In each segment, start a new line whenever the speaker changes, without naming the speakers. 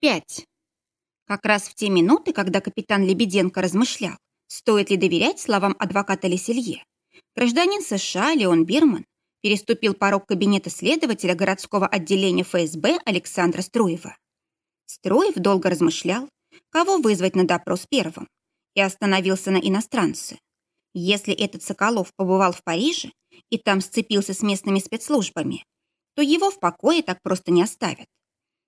5. Как раз в те минуты, когда капитан Лебеденко размышлял, стоит ли доверять словам адвоката Леселье, гражданин США Леон Бирман переступил порог кабинета следователя городского отделения ФСБ Александра Струева. Струев долго размышлял, кого вызвать на допрос первым, и остановился на иностранце. Если этот Соколов побывал в Париже и там сцепился с местными спецслужбами, то его в покое так просто не оставят.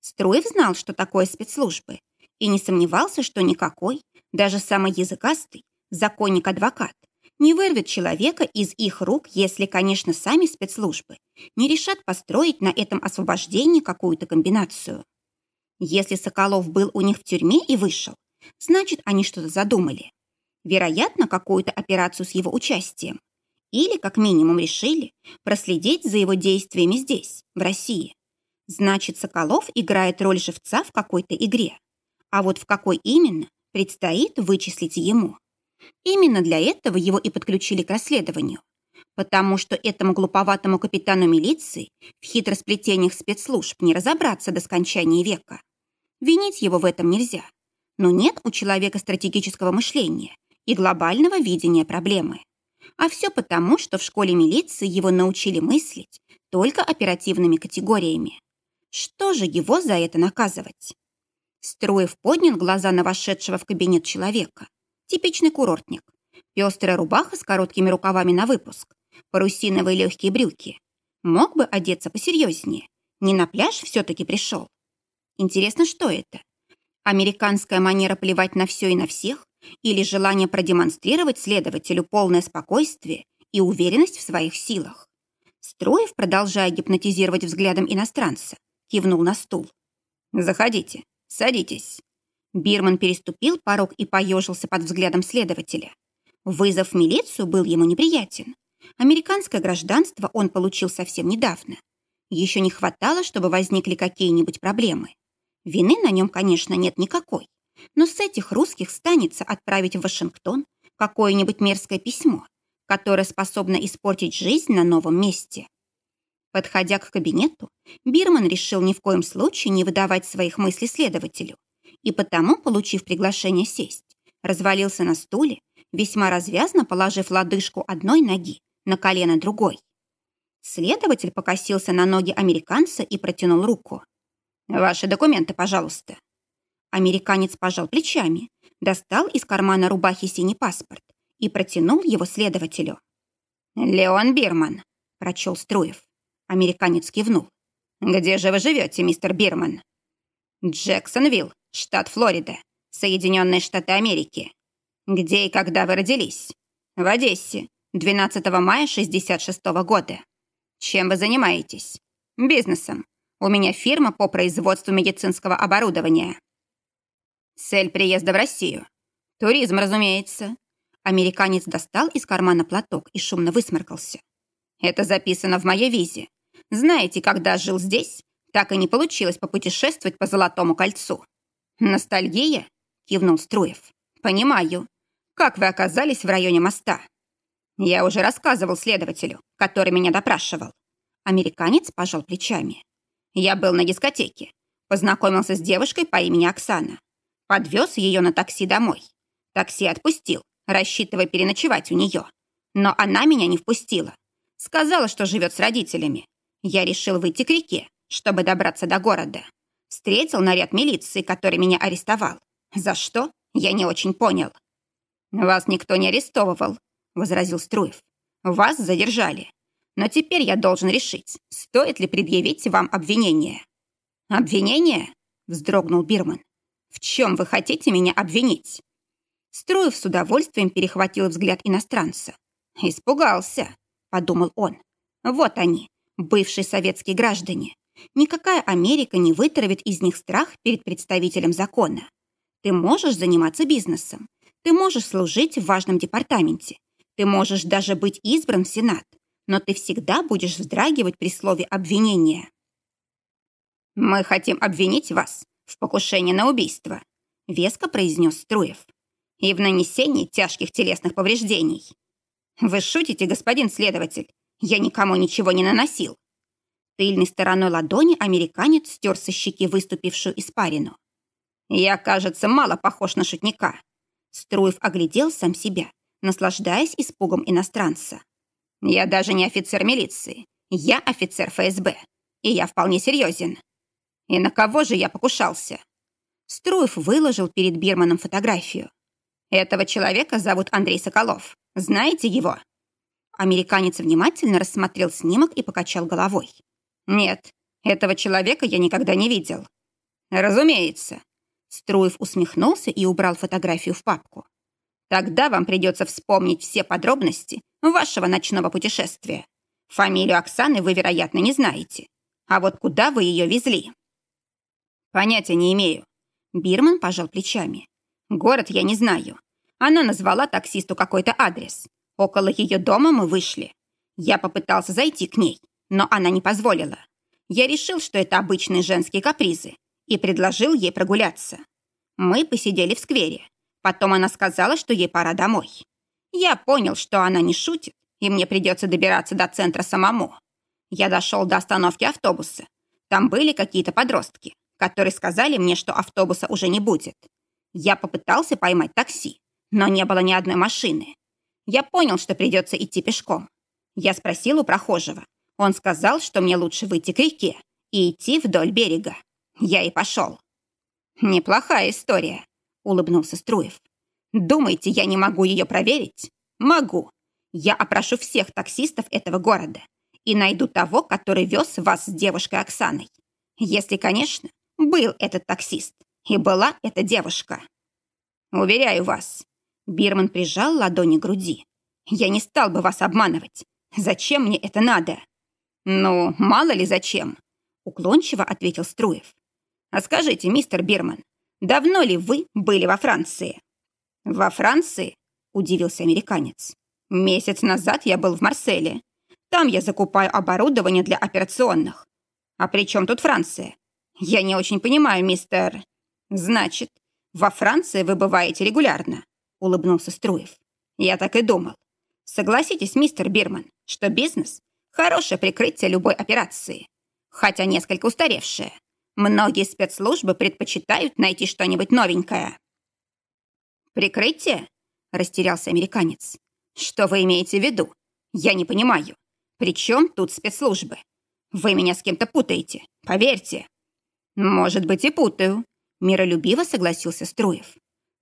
Струев знал, что такое спецслужбы, и не сомневался, что никакой, даже самый языкастый, законник-адвокат, не вырвет человека из их рук, если, конечно, сами спецслужбы не решат построить на этом освобождении какую-то комбинацию. Если Соколов был у них в тюрьме и вышел, значит, они что-то задумали. Вероятно, какую-то операцию с его участием. Или, как минимум, решили проследить за его действиями здесь, в России. Значит, Соколов играет роль живца в какой-то игре. А вот в какой именно, предстоит вычислить ему. Именно для этого его и подключили к расследованию. Потому что этому глуповатому капитану милиции в хитросплетениях спецслужб не разобраться до скончания века. Винить его в этом нельзя. Но нет у человека стратегического мышления и глобального видения проблемы. А все потому, что в школе милиции его научили мыслить только оперативными категориями. Что же его за это наказывать? Струев поднял глаза на вошедшего в кабинет человека. Типичный курортник. Пестрая рубаха с короткими рукавами на выпуск. Парусиновые легкие брюки. Мог бы одеться посерьезнее. Не на пляж все-таки пришел. Интересно, что это? Американская манера плевать на все и на всех? Или желание продемонстрировать следователю полное спокойствие и уверенность в своих силах? Строев, продолжая гипнотизировать взглядом иностранца, кивнул на стул. «Заходите, садитесь». Бирман переступил порог и поежился под взглядом следователя. Вызов в милицию был ему неприятен. Американское гражданство он получил совсем недавно. Еще не хватало, чтобы возникли какие-нибудь проблемы. Вины на нем, конечно, нет никакой. Но с этих русских станется отправить в Вашингтон какое-нибудь мерзкое письмо, которое способно испортить жизнь на новом месте. Подходя к кабинету, Бирман решил ни в коем случае не выдавать своих мыслей следователю, и потому, получив приглашение сесть, развалился на стуле, весьма развязно положив лодыжку одной ноги на колено другой. Следователь покосился на ноги американца и протянул руку. «Ваши документы, пожалуйста». Американец пожал плечами, достал из кармана рубахи синий паспорт и протянул его следователю. «Леон Бирман», – прочел Струев. Американец кивнул. «Где же вы живете, мистер Бирман?» «Джексонвилл, штат Флорида, Соединенные Штаты Америки». «Где и когда вы родились?» «В Одессе, 12 мая 66 -го года». «Чем вы занимаетесь?» «Бизнесом. У меня фирма по производству медицинского оборудования». «Цель приезда в Россию?» «Туризм, разумеется». Американец достал из кармана платок и шумно высморкался. «Это записано в моей визе. Знаете, когда жил здесь, так и не получилось попутешествовать по Золотому кольцу. Ностальгия? Кивнул Струев. Понимаю. Как вы оказались в районе моста? Я уже рассказывал следователю, который меня допрашивал. Американец пожал плечами. Я был на дискотеке. Познакомился с девушкой по имени Оксана. Подвез ее на такси домой. Такси отпустил, рассчитывая переночевать у нее. Но она меня не впустила. Сказала, что живет с родителями. Я решил выйти к реке, чтобы добраться до города. Встретил наряд милиции, который меня арестовал. За что? Я не очень понял. «Вас никто не арестовывал», — возразил Струев. «Вас задержали. Но теперь я должен решить, стоит ли предъявить вам обвинение». «Обвинение?» — вздрогнул Бирман. «В чем вы хотите меня обвинить?» Струев с удовольствием перехватил взгляд иностранца. «Испугался», — подумал он. «Вот они, бывшие советские граждане. Никакая Америка не вытравит из них страх перед представителем закона. Ты можешь заниматься бизнесом, ты можешь служить в важном департаменте, ты можешь даже быть избран в Сенат, но ты всегда будешь вздрагивать при слове обвинения. «Мы хотим обвинить вас в покушении на убийство», веско произнес Струев, «и в нанесении тяжких телесных повреждений». «Вы шутите, господин следователь? Я никому ничего не наносил. Тыльной стороной ладони американец стер со щеки выступившую испарину. Я, кажется, мало похож на шутника. Струев оглядел сам себя, наслаждаясь испугом иностранца. Я даже не офицер милиции. Я офицер ФСБ. И я вполне серьезен. И на кого же я покушался? Струев выложил перед Бирманом фотографию. Этого человека зовут Андрей Соколов. Знаете его? Американец внимательно рассмотрел снимок и покачал головой. Нет, этого человека я никогда не видел. Разумеется. Струев усмехнулся и убрал фотографию в папку. Тогда вам придется вспомнить все подробности вашего ночного путешествия. Фамилию Оксаны вы, вероятно, не знаете. А вот куда вы ее везли? Понятия не имею. Бирман пожал плечами. Город я не знаю. Она назвала таксисту какой-то адрес. Около ее дома мы вышли. Я попытался зайти к ней, но она не позволила. Я решил, что это обычные женские капризы, и предложил ей прогуляться. Мы посидели в сквере. Потом она сказала, что ей пора домой. Я понял, что она не шутит, и мне придется добираться до центра самому. Я дошел до остановки автобуса. Там были какие-то подростки, которые сказали мне, что автобуса уже не будет. Я попытался поймать такси, но не было ни одной машины. Я понял, что придется идти пешком. Я спросил у прохожего. Он сказал, что мне лучше выйти к реке и идти вдоль берега. Я и пошел. «Неплохая история», — улыбнулся Струев. «Думаете, я не могу ее проверить? Могу. Я опрошу всех таксистов этого города и найду того, который вез вас с девушкой Оксаной. Если, конечно, был этот таксист и была эта девушка. Уверяю вас, Бирман прижал ладони к груди. Я не стал бы вас обманывать. Зачем мне это надо? Ну, мало ли зачем, уклончиво ответил Струев. А скажите, мистер Бирман, давно ли вы были во Франции? Во Франции? Удивился американец. Месяц назад я был в Марселе. Там я закупаю оборудование для операционных. А при чем тут Франция? Я не очень понимаю, мистер... Значит, во Франции вы бываете регулярно, улыбнулся Струев. Я так и думал. Согласитесь, мистер Бирман, что бизнес – хорошее прикрытие любой операции, хотя несколько устаревшее. Многие спецслужбы предпочитают найти что-нибудь новенькое. «Прикрытие?» – растерялся американец. «Что вы имеете в виду? Я не понимаю. При чем тут спецслужбы? Вы меня с кем-то путаете, поверьте». «Может быть, и путаю», – миролюбиво согласился Струев.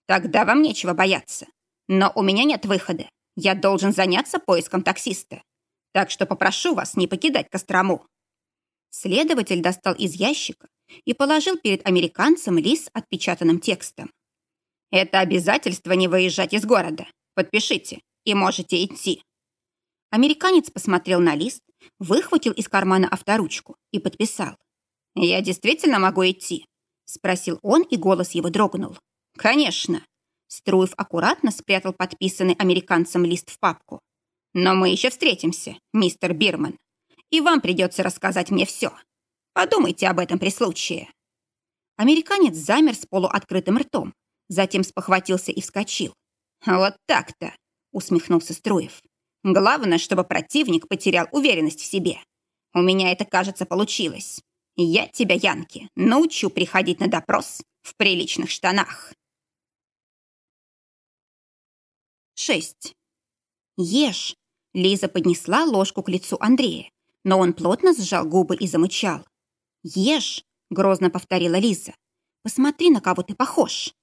«Тогда вам нечего бояться. Но у меня нет выхода. Я должен заняться поиском таксиста. Так что попрошу вас не покидать Кострому». Следователь достал из ящика и положил перед американцем лист с отпечатанным текстом. «Это обязательство не выезжать из города. Подпишите, и можете идти». Американец посмотрел на лист, выхватил из кармана авторучку и подписал. «Я действительно могу идти?» — спросил он, и голос его дрогнул. «Конечно». Струев аккуратно спрятал подписанный американцем лист в папку. «Но мы еще встретимся, мистер Бирман, и вам придется рассказать мне все. Подумайте об этом при случае». Американец замер с полуоткрытым ртом, затем спохватился и вскочил. «Вот так-то!» — усмехнулся Струев. «Главное, чтобы противник потерял уверенность в себе. У меня это, кажется, получилось. Я тебя, Янки, научу приходить на допрос в приличных штанах». 6. «Ешь!» Лиза поднесла ложку к лицу Андрея, но он плотно сжал губы и замычал. «Ешь!» — грозно повторила Лиза. «Посмотри, на кого ты похож!»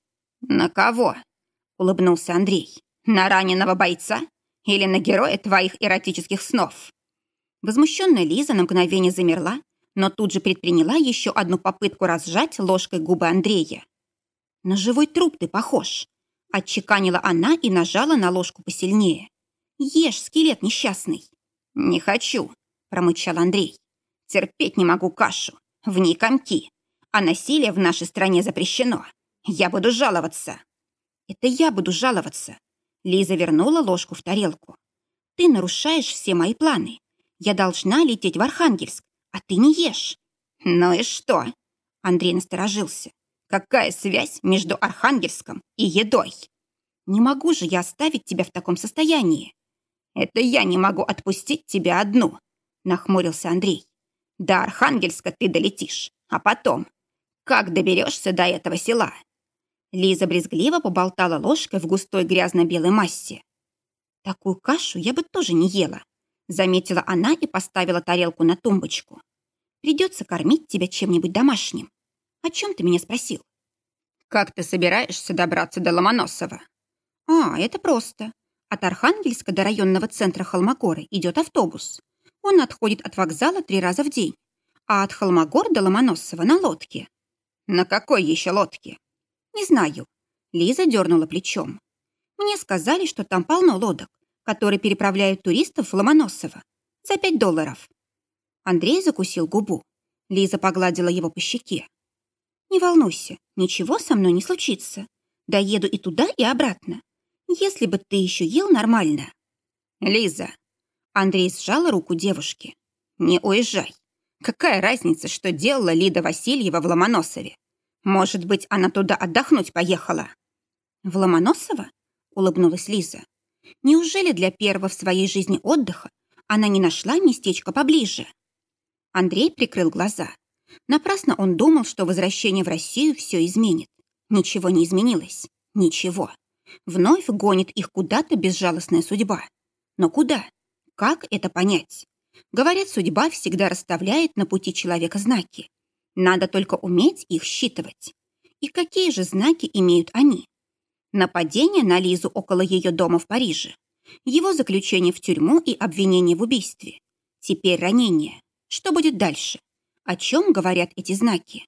«На кого?» — улыбнулся Андрей. «На раненого бойца? Или на героя твоих эротических снов?» Возмущенная Лиза на мгновение замерла, но тут же предприняла еще одну попытку разжать ложкой губы Андрея. «На живой труп ты похож!» — отчеканила она и нажала на ложку посильнее. «Ешь, скелет несчастный!» «Не хочу!» — промычал Андрей. «Терпеть не могу кашу. В ней комки. А насилие в нашей стране запрещено. Я буду жаловаться. Это я буду жаловаться. Лиза вернула ложку в тарелку. Ты нарушаешь все мои планы. Я должна лететь в Архангельск, а ты не ешь. Ну и что? Андрей насторожился. Какая связь между Архангельском и едой? Не могу же я оставить тебя в таком состоянии. Это я не могу отпустить тебя одну, нахмурился Андрей. До Архангельска ты долетишь, а потом... Как доберешься до этого села? Лиза брезгливо поболтала ложкой в густой грязно-белой массе. «Такую кашу я бы тоже не ела», — заметила она и поставила тарелку на тумбочку. «Придется кормить тебя чем-нибудь домашним. О чем ты меня спросил?»
«Как ты собираешься добраться до Ломоносова?»
«А, это просто. От Архангельска до районного центра Холмогоры идет автобус. Он отходит от вокзала три раза в день, а от Холмогор до Ломоносова на лодке».
«На какой еще лодке?»
«Не знаю». Лиза дернула плечом. «Мне сказали, что там полно лодок, которые переправляют туристов в Ломоносово. За пять долларов». Андрей закусил губу. Лиза погладила его по щеке. «Не волнуйся, ничего со мной не случится. Доеду и туда, и обратно. Если бы ты еще ел нормально».
«Лиза».
Андрей сжал руку девушки.
«Не уезжай. Какая разница, что делала Лида Васильева в Ломоносове? Может быть, она туда отдохнуть поехала?»
«В Ломоносово?» — улыбнулась Лиза. «Неужели для первого в своей жизни отдыха она не нашла местечко поближе?» Андрей прикрыл глаза. Напрасно он думал, что возвращение в Россию все изменит. Ничего не изменилось. Ничего. Вновь гонит их куда-то безжалостная судьба. Но куда? Как это понять? Говорят, судьба всегда расставляет на пути человека знаки. Надо только уметь их считывать. И какие же знаки имеют они? Нападение на Лизу около ее дома в Париже. Его заключение в тюрьму и обвинение в убийстве. Теперь ранение. Что будет дальше? О чем говорят эти знаки?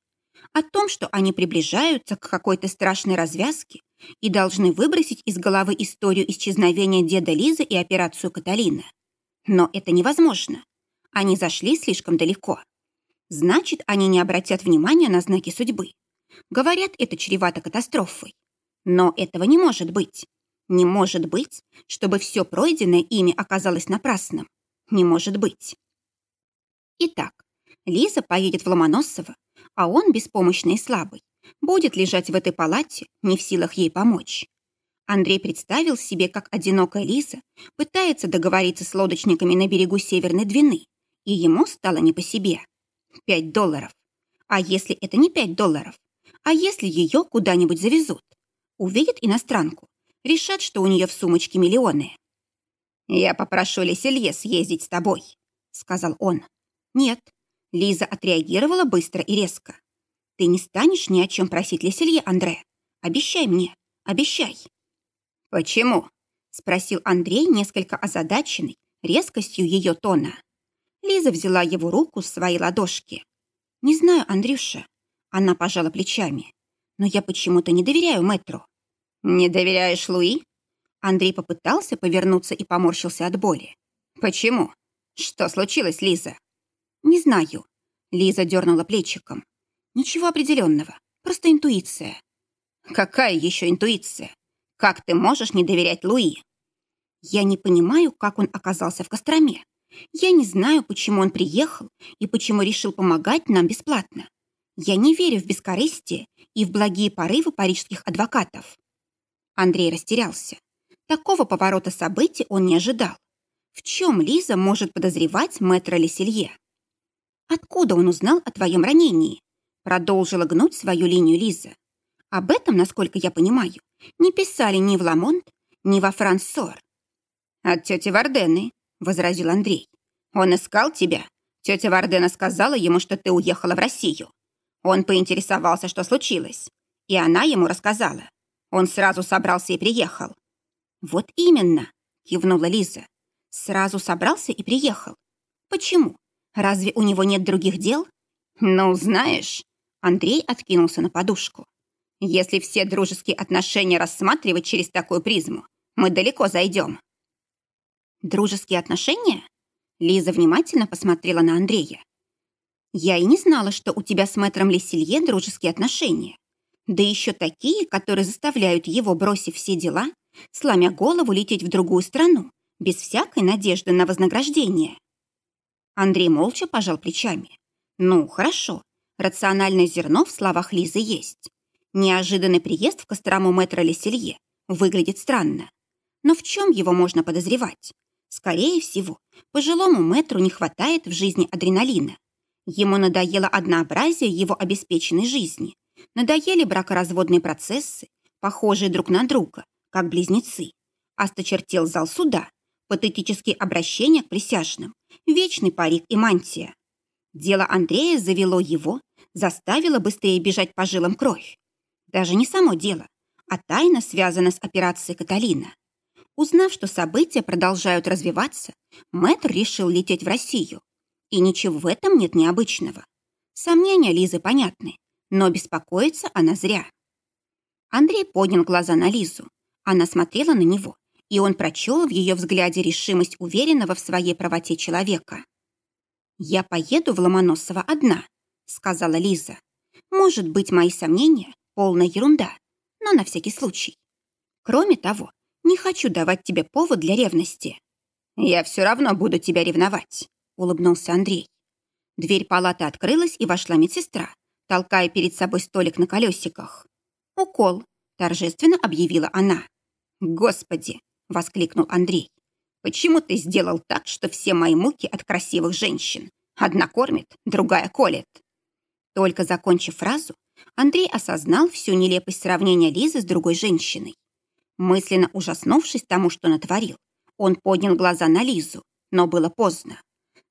О том, что они приближаются к какой-то страшной развязке и должны выбросить из головы историю исчезновения деда Лизы и операцию Каталина. Но это невозможно. Они зашли слишком далеко. Значит, они не обратят внимания на знаки судьбы. Говорят, это чревато катастрофой. Но этого не может быть. Не может быть, чтобы все пройденное ими оказалось напрасным. Не может быть. Итак, Лиза поедет в Ломоносово, а он, беспомощный и слабый, будет лежать в этой палате, не в силах ей помочь. Андрей представил себе, как одинокая Лиза пытается договориться с лодочниками на берегу Северной Двины, и ему стало не по себе. Пять долларов. А если это не пять долларов? А если ее куда-нибудь завезут? Увидят иностранку, решат, что у нее в сумочке миллионы.
«Я попрошу Леселье съездить с тобой», — сказал он.
«Нет». Лиза отреагировала быстро и резко. «Ты не станешь ни о чем просить Леселье, Андре. Обещай мне, обещай».
«Почему?» — спросил Андрей, несколько озадаченный резкостью ее тона.
Лиза взяла его руку в свои ладошки. «Не знаю, Андрюша». Она пожала плечами. «Но я почему-то не доверяю мэтру».
«Не доверяешь Луи?»
Андрей попытался повернуться и поморщился от боли.
«Почему? Что случилось, Лиза?»
«Не знаю». Лиза дернула плечиком. «Ничего определенного. Просто интуиция».
«Какая еще интуиция? Как ты можешь не доверять Луи?»
«Я не понимаю, как он оказался в Костроме. Я не знаю, почему он приехал и почему решил помогать нам бесплатно. Я не верю в бескорыстие и в благие порывы парижских адвокатов. Андрей растерялся. Такого поворота событий он не ожидал. В чем Лиза может подозревать мэтра Леселье? «Откуда он узнал о твоем ранении?» Продолжила гнуть свою линию Лиза. Об этом, насколько я понимаю, не писали ни в Ламонт, ни во Франсор.
От тети Вардены, возразил Андрей. «Он искал тебя. Тетя Вардена сказала ему, что ты уехала в Россию. Он поинтересовался, что случилось. И она ему рассказала. Он сразу собрался и приехал».
«Вот именно», — кивнула Лиза. «Сразу собрался и приехал. Почему? Разве у него нет других дел?»
«Ну, знаешь...» Андрей откинулся на подушку. «Если все дружеские отношения рассматривать через такую призму, мы далеко зайдем.
Дружеские отношения? Лиза внимательно посмотрела на Андрея. Я и не знала, что у тебя с мэтром Леселье дружеские отношения. Да еще такие, которые заставляют его, бросив все дела, сломя голову, лететь в другую страну, без всякой надежды на вознаграждение. Андрей молча пожал плечами. Ну, хорошо, рациональное зерно в словах Лизы есть. Неожиданный приезд в Кострому мэтра Леселье выглядит странно. Но в чем его можно подозревать? Скорее всего, пожилому мэтру не хватает в жизни адреналина. Ему надоело однообразие его обеспеченной жизни, Надоели бракоразводные процессы, похожие друг на друга, как близнецы. Осточертел зал суда, патетические обращения к присяжным, вечный парик и мантия. Дело Андрея завело его, заставило быстрее бежать по жилам кровь. Даже не само дело, а тайна связана с операцией Каталина. Узнав, что события продолжают развиваться, мэтр решил лететь в Россию. И ничего в этом нет необычного. Сомнения Лизы понятны, но беспокоиться она зря. Андрей поднял глаза на Лизу. Она смотрела на него, и он прочел в ее взгляде решимость уверенного в своей правоте человека. «Я поеду в Ломоносово одна», — сказала Лиза. «Может быть, мои сомнения — полная ерунда, но на всякий случай. Кроме того, не хочу давать тебе повод для ревности». «Я все равно буду тебя ревновать», — улыбнулся Андрей. Дверь палаты открылась, и вошла медсестра, толкая перед собой столик на колесиках. «Укол», — торжественно объявила она. «Господи!» — воскликнул Андрей. «Почему ты сделал так, что все мои муки от красивых женщин? Одна кормит, другая колет?» Только закончив фразу, Андрей осознал всю нелепость сравнения Лизы с другой женщиной. Мысленно ужаснувшись тому, что натворил, он поднял глаза на Лизу, но было поздно.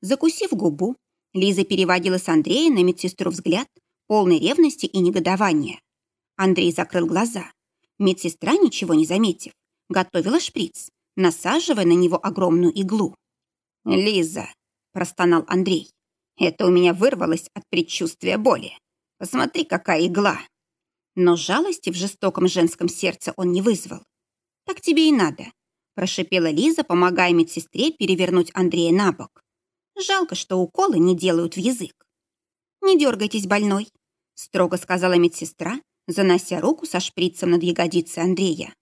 Закусив губу, Лиза переводила с Андрея на медсестру взгляд, полной ревности и негодования. Андрей закрыл глаза. Медсестра, ничего не заметив, готовила шприц, насаживая на него огромную иглу. «Лиза», — простонал Андрей, — «это у меня вырвалось от предчувствия боли. Посмотри, какая игла!» Но жалости в жестоком женском сердце он не вызвал. «Так тебе и надо», – прошипела Лиза, помогая медсестре перевернуть Андрея на бок. «Жалко, что уколы не делают в язык». «Не дергайтесь, больной», – строго сказала медсестра, занося руку со шприцем над ягодицей Андрея.